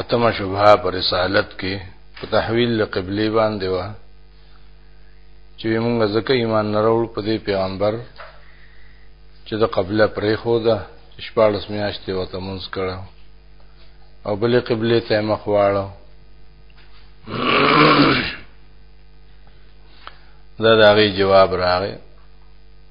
اتمه شبهه پر رسالت کې په تحویل قبله باندې و چې موږ ځکه ایمان نه راوړ په دې پیغمبر چې د قبله پرې خو ده شپاړس میاشتې وته مونږ کړو او بلې قبله ته مخ واړو دا دغه جواب راغی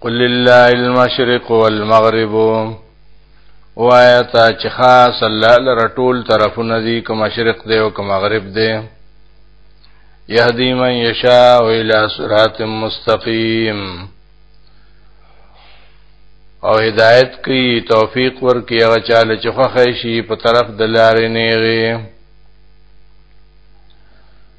قل لله المشرق والمغرب وایا تا چې خاص الله لره ټول طرفونه دي کوم مشرق دی او کوم مغرب دی يهدي من يشاء الى صراط مستقيم او هدایت کوي توفیق ورکي هغه چاله چې خوښ شي په طرف د لارې نیغي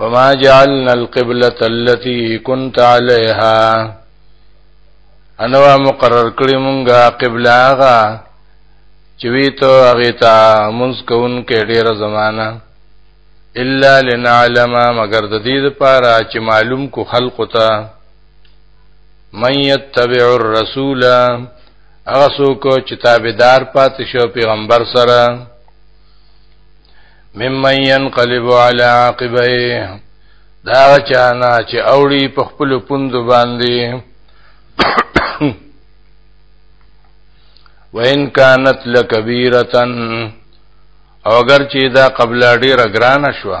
وما جعلنا القبلة التي كنت عليها انوا مقرر کړی مونږه قبله هغه چې وی ته هغه ته مونږ کوون کې ډیره زمانہ الا لنعلم مگر د دې لپاره چې معلوم کو خلق ته من يتبع الرسول هغه څوک چې تابعدار پاتې شو پیغمبر سره ممن ينقلب على عاقبيه دا چانا چې اوړي په خپل پوند باندې وان كانت لكبيره او اگر چې دا قبل ډیره ګرانه شوه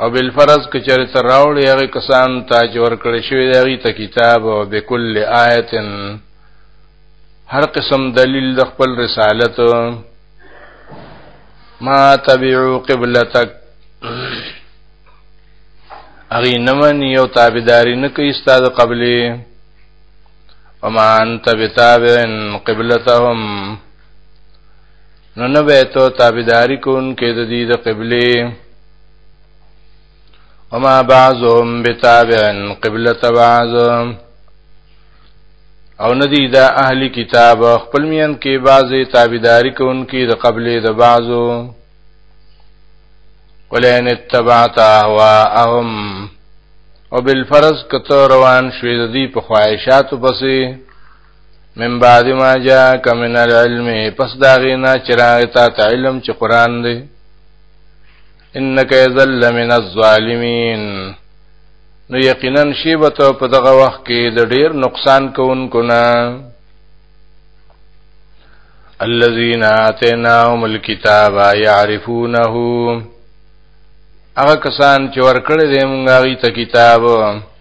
او بل فرض کچره تر راوړي هغه کسان ته چې ورکړی شوی دی هغه ته کتاب او بكل آیت هر قسم دلیل د خپل رسالت ما تبعو قبلتک اغي نمن یو تابعداري نه کوي استاد قبلي وما انت بتابع قبلتهم نو نه به ته تابعداري کوونکې د دې د قبله وما بعضهم بتابع قبلة بعض او ندی دا اهل کتاب خپل میان کې بعضی تابعداري کوونکې د قبله د بعضو ولئن اتبعت اهواءهم او بالفرض کته روان شوې د دې په خواهشاتو پسې من بعد ما جاءك من العلم پس دا غینا چراغ تا ته علم چې قران دی انك ذل من الظالمين نو یقینا شی به ته په دغه وخت کې د ډیر نقصان کوونکو نه الذين آتيناهم الكتاب يعرفونه هغه کسان چې ورکړې دې مونږه غي ته کتاب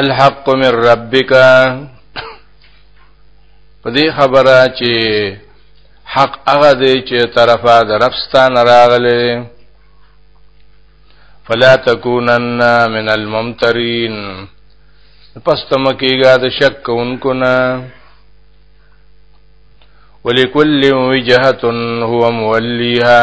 الحق من ربک په دې خبره چې حق هغه دی چې طرفه د ربستان راغله فلا تکونن من الممترین پس تم کیږه د شک کوونکو نه ولکل وجهه هو موليها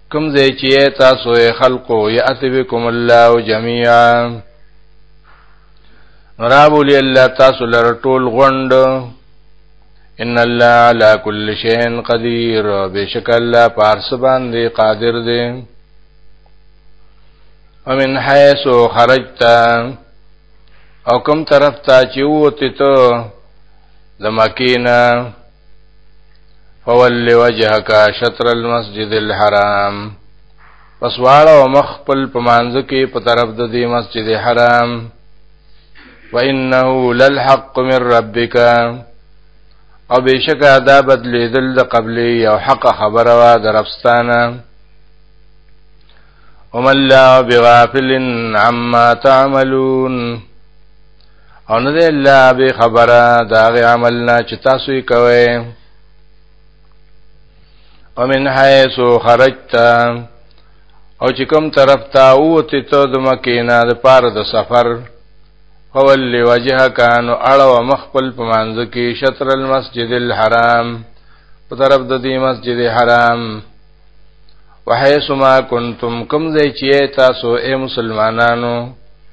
کوم ځای چې تاسو یې خلقو یاتی بكم الله جميعا رابولی الله تاسو لر ټول غوند ان الله على كل شيء قدير بشک الله پارس باندې قادر دی ومن حيث خرجت او کوم طرف ته چې وته ته د مکینه فول وجهک شطر المسجد الحرام پس واړه او مخ خپل پمانځ کې په طرف د دې مسجد حرام وانه للحق من ربک او بشک ادا بدلې دل د قبلې یو حق خبره وا درفستانه ومن لا بغافل عما تعملون او نه دی الله به خبره دا غي عمل نه چې تاسو یې کوئ ومن حيث خرجت او چې کوم طرف ته اوته ته د مکې نه د پار د سفر فول وجهک ان اړو مخبل په منځ کې شطر المسجد الحرام په طرف د دې مسجد حرام وحيث ما كنتم کوم ځای چې تاسو اے مسلمانانو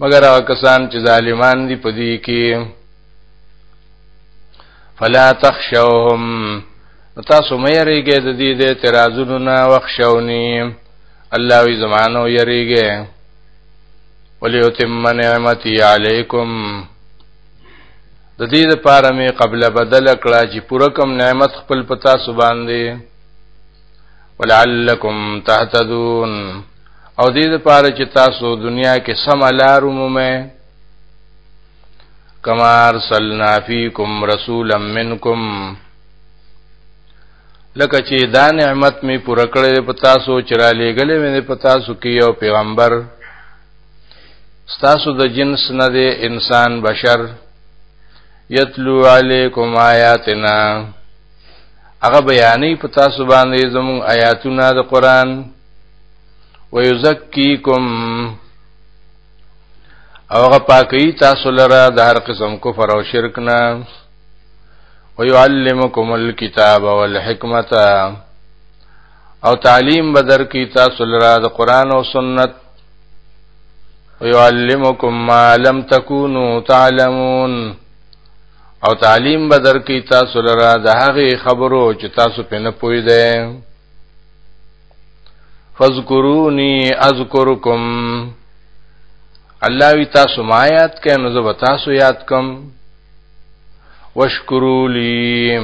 مگر هغه کسان چې ظالمان دي په دې کې فلا تخشوهم تاسو مې یریږئ د دې د اعتراضونو نه وخښونی الله وی زمانو یریږئ وليتم نعمتي عليكم د دې لپاره مې قبل بدل کړه چې پوره کوم نعمت خپل پتا سبحان دی ولعلکم تهتدون او دې لپاره چې تاسو دنیا کې سم لار ومومئ کما ارسلنا فیکم رسولا منکم لکه چې دا نعمت می پوره کړې په تاسو چې را لېګلې مې په تاسو کې یو پیغمبر ستاسو د جنس نه دی انسان بشر یتلو علیکم آیاتنا هغه بیانې په تاسو باندې زموږ آیاتونه د قران ويزکیکم او هغه پاکي تاسو لره د هر قسم کفر او شرک نه ويعلمکم الكتاب والحکمت او تعلیم بدر کی تاسو لره د قران او سنت ويعلمکم ما لم تکونو تعلمون او تعلیم به درکې تاسو لره د هغې خبرو چې تاسو په نه پوي دی فذکرونی اذکرکم الله وی تاسو ما یاد کړئ نو زه به تاسو یاد کوم وشکرو لی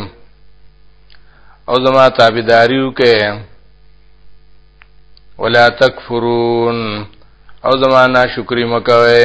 او زما تابعداریو کې ولا تکفرون او زما ناشکری مکوئ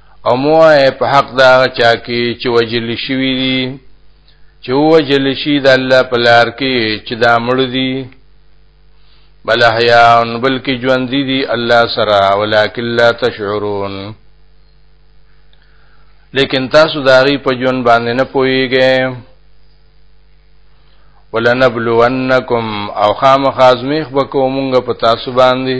او موه په حق دا چا کې چې وجل شوی دي چې وجل شي د الله په لار کې چې دا مړ دي بل حیان بلکې ژوند دي الله سره ولکن لا تشعرون لیکن تاسو داغي په ژوند باندې نه پويږئ ولنبلونکم او خامخازمیخ بکو مونږ په تاسو باندې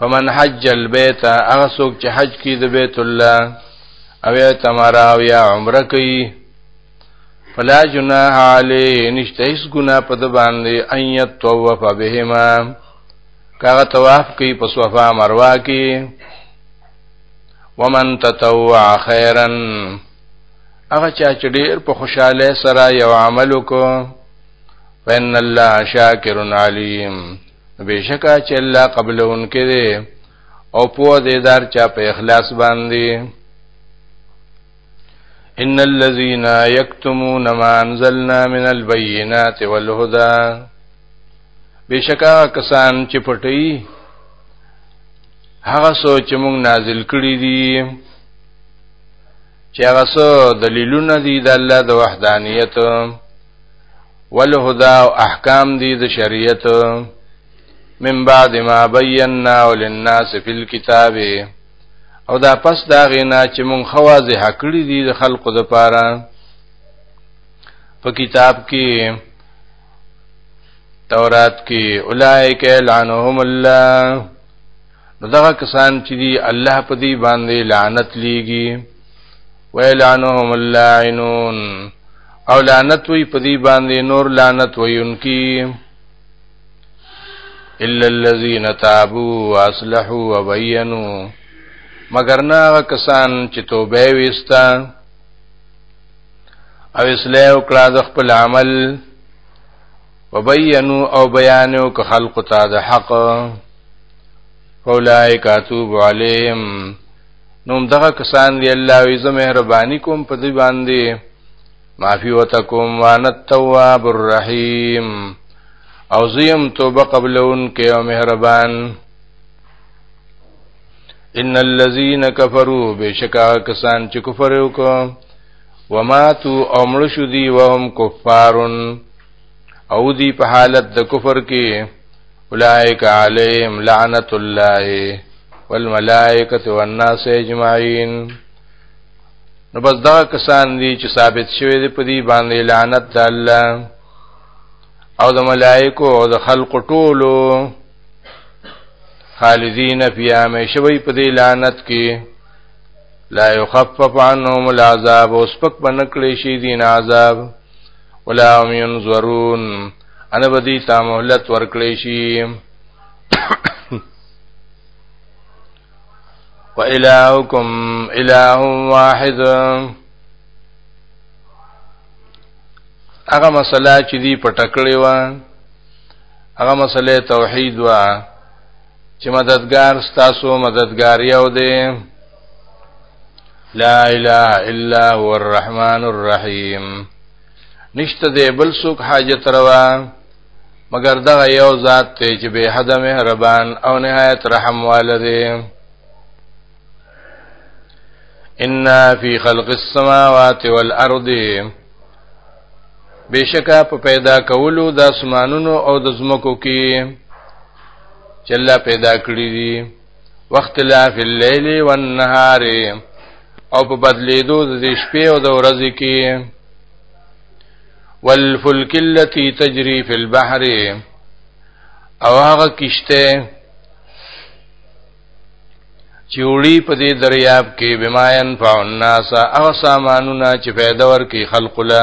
فمن حج البيت هغه څوک چې حج کوي د بیت الله او یا تمر او یا عمره کوي فلا جناح علی نشته هیڅ ګناه په د باندې ان یتوف بهما کاغه طواف کوي په صفا مروه کې ومن تطوع خیرا هغه چا چې ډیر په خوشاله سره یو عمل وکړو فإن الله شاکر علیم بشکا چې الله قبل انکه دې او په دې دار چا په اخلاص باندې ان الذين يكتمون ما انزلنا من البينات والهدى بشکا کسان چې پټي هغه سوچ موږ نازل کړی دي چې هغه سو دلیلونه دي د الله د وحدانیت والهدى او احکام دي د شریعت من بعد ما بينا للناس في الكتاب او دا پس دا غینا چې مونږ خوازه حکړی دي د خلقو د پاره په کتاب کې تورات کې اولائک لعنهم الله دغه کسان چې دی الله په دې باندې لعنت لیږي ويلعنهم اللاعنون او لعنت وی په دې باندې نور لعنت ویونکي الا الذين تابوا واصلحوا وبينوا مگر نه کسان چې توبه وستا او اصلاح وکړه د خپل عمل وبینو او بیانو که خلق تا د حق اولائک اتوب علیهم نو دغه کسان دی الله وی زه مهرباني کوم په دې باندې معافي وتکم وانا التواب الرحیم او زیم توبه قبلون کې او مهربان ان الذين كفروا بشکا کسان چې کفر وکړ وماتو او مړ شو دي وهم کفارون او دی په حالت د کفر کې اولئک علیهم لعنت الله والملائکه والناس اجمعین نو بس دا کسان دي چې ثابت شوی دی په دې باندې لعنت د الله او د ملائکو او د خلق ټولو خالدین فی همیشوی په دې لعنت کې لا یخفف عنهم العذاب وسپک بنکلی شي دین عذاب ولا هم ينظرون انا بدی تا مهلت ورکړی شي و الہکم الہ واحد هغه مسله چې دی پټکړې و هغه مسله توحید و چې مددگار ستاسو مددگار یو دی لا اله الا هو الرحمن الرحیم نشته دی بل څوک حاجت روا مگر دغه یو ذات ته چې به حد مهربان او نهایت رحم والده ان فی خلق السماوات والارض بشکا په پیدا کولو د اسمانونو او د زمکو کې چې الله پیدا کړی دي واختلاف الليل والنهار او په بدلیدو د شپې او د ورځې کې والفلک التي تجري في البحر او هغه کشته چوړي په دې دریاب کې بماین فعناسا او سامانونه چې پیدا ورکي خلق له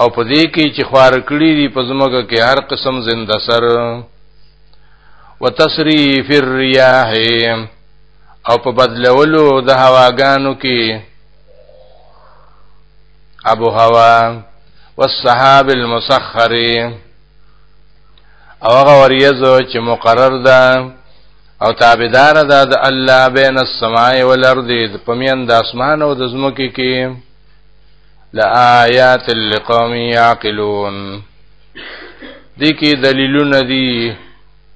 او په دې کې چې خوار کړی دی په زمګه کې هر قسم زنده سر وتصریف الرياح او په بدلولو د هواګانو کې ابو هوا والسحاب المسخر او هغه وریځو چې مقرر ده او تابعدار ده د الله بین السماء والارض په میان د اسمان او د زمکه کې لآیات لقوم یعقلون دې کې دلیلونه دي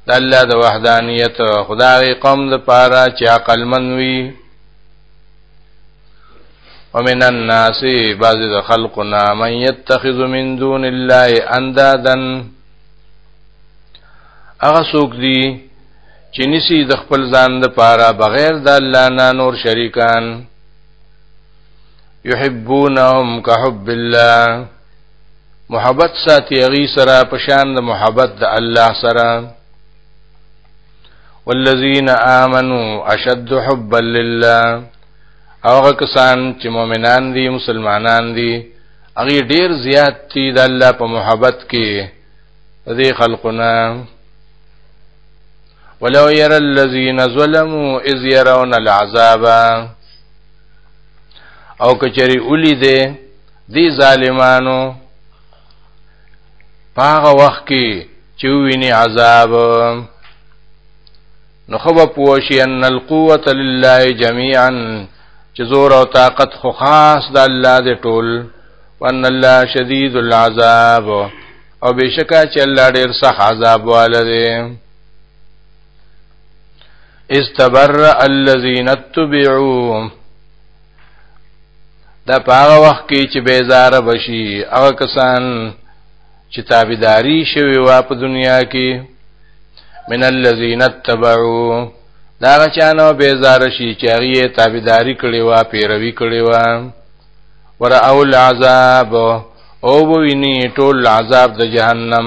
د الله د وحدانیت خدای قوم د پاره چې عقل منوي ومن الناس بعض د خلقنا من يتخذ من دون الله اندادا هغه څوک دي چې نسی د خپل ځان د پاره بغیر د الله نه نور شریکان يحبونهم كحب الله محبت ساتي غي سره پشان د محبت د الله سره والذین آمنوا اشد حبا لله هغه کسان چې مؤمنان دي مسلمانان دي هغه ډیر زیات دي د الله په محبت کې دې خلقنا ولو ير الذين ظلموا اذ يرون العذاب او کچری اولی دی دی ظالمانو پاغه وخت کې چې ویني عذاب نو خو به پوښي ان القوت لله جميعا چې زور او طاقت خو خاص د الله دی ټول وان الله شدید العذاب او بشکا چې الله ډیر سخت عذاب والده استبرأ الذين اتبعوا دا په هغه وخت کې چې بیزار بشي هغه کسان چې تابعداري شوی وا په دنیا کې من الذين اتبعوا دا غچانو بیزار شي چې هغه تابعداري کړي وا پیروي کړي وا ور اول عذاب او ویني ټول عذاب د جهنم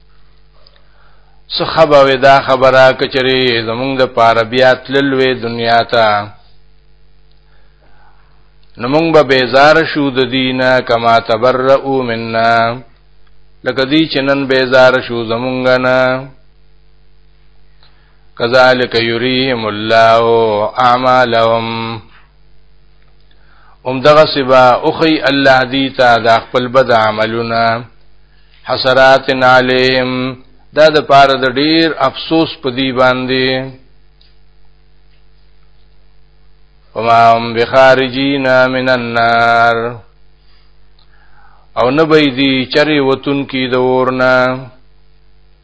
څخه به دا خبره کچري زمونږ د پاره بیا تللوې دنیا ته نو مونږ به بیزار شو د دینه کما تبرؤ منا لکه دی چې نن بیزار شو زمونږ نه کذالک یریهم الله اعمالهم ام دغه سبا اخی الله دی تا د خپل بد عملونه حسرات علیهم دا د پاره د ډیر افسوس په دی باندې وما هم بخارجین من النار او نه بيدی چری وتون کی د ورنه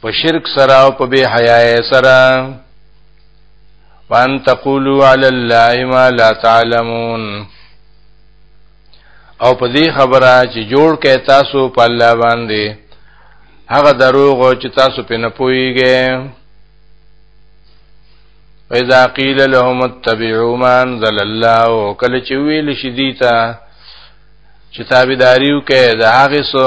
په شرک سره او په بے حیاي سره وان تقولوا علی الله ما لا تعلمون او په دې خبره چې جوړ کې تاسو په الله باندې هغه دروغ چې تاسو په نه پويږئ اذا قيل لهم اتبعوا ما انزل الله کله چې ویل شدیتا چې تابعداریو کې د هغه سو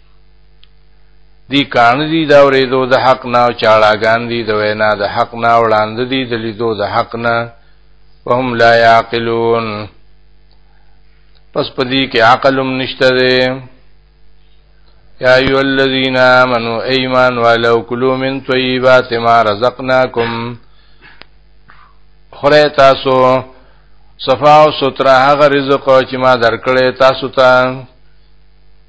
دی کان دی دا ورېدو د حق نه او چاړاګان دی د وینا د حق نه وړاندې دی د لیدو د حق نه وهم لا یعقلون پس پدی کې عقل هم نشته دی یا ایو الذین آمنو ایمان ولو کلوا من طیبات ما رزقناکم خره تاسو صفا او سترا هغه رزق چې ما درکړې تاسو ته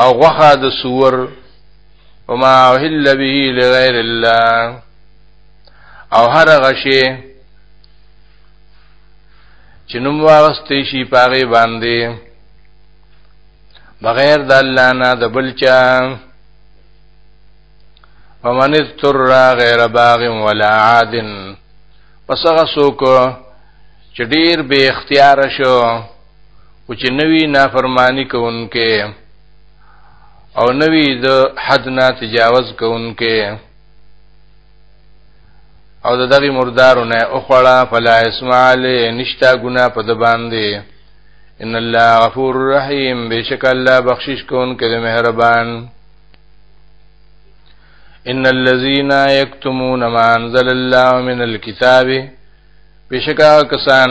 او غوخه د سور وما اهل به لغیر الله او هر غشي چې نوم واغستې شي پاره باندې بغیر د الله نه د بل چا ومن اضطر غیر باغ ولا عاد پس هغه څوک چې ډیر به اختیار شو او چې نوی نافرمانی کوونکې او نوی د حد نه تجاوز کوونکې او د دغه مردارو نه او خړه فلا اسمع له نشتا ګنا په د باندې ان الله غفور رحیم بشک الله بخشش کون کده مهربان ان الذين يكتمون ما انزل الله من الكتاب بشکا کسان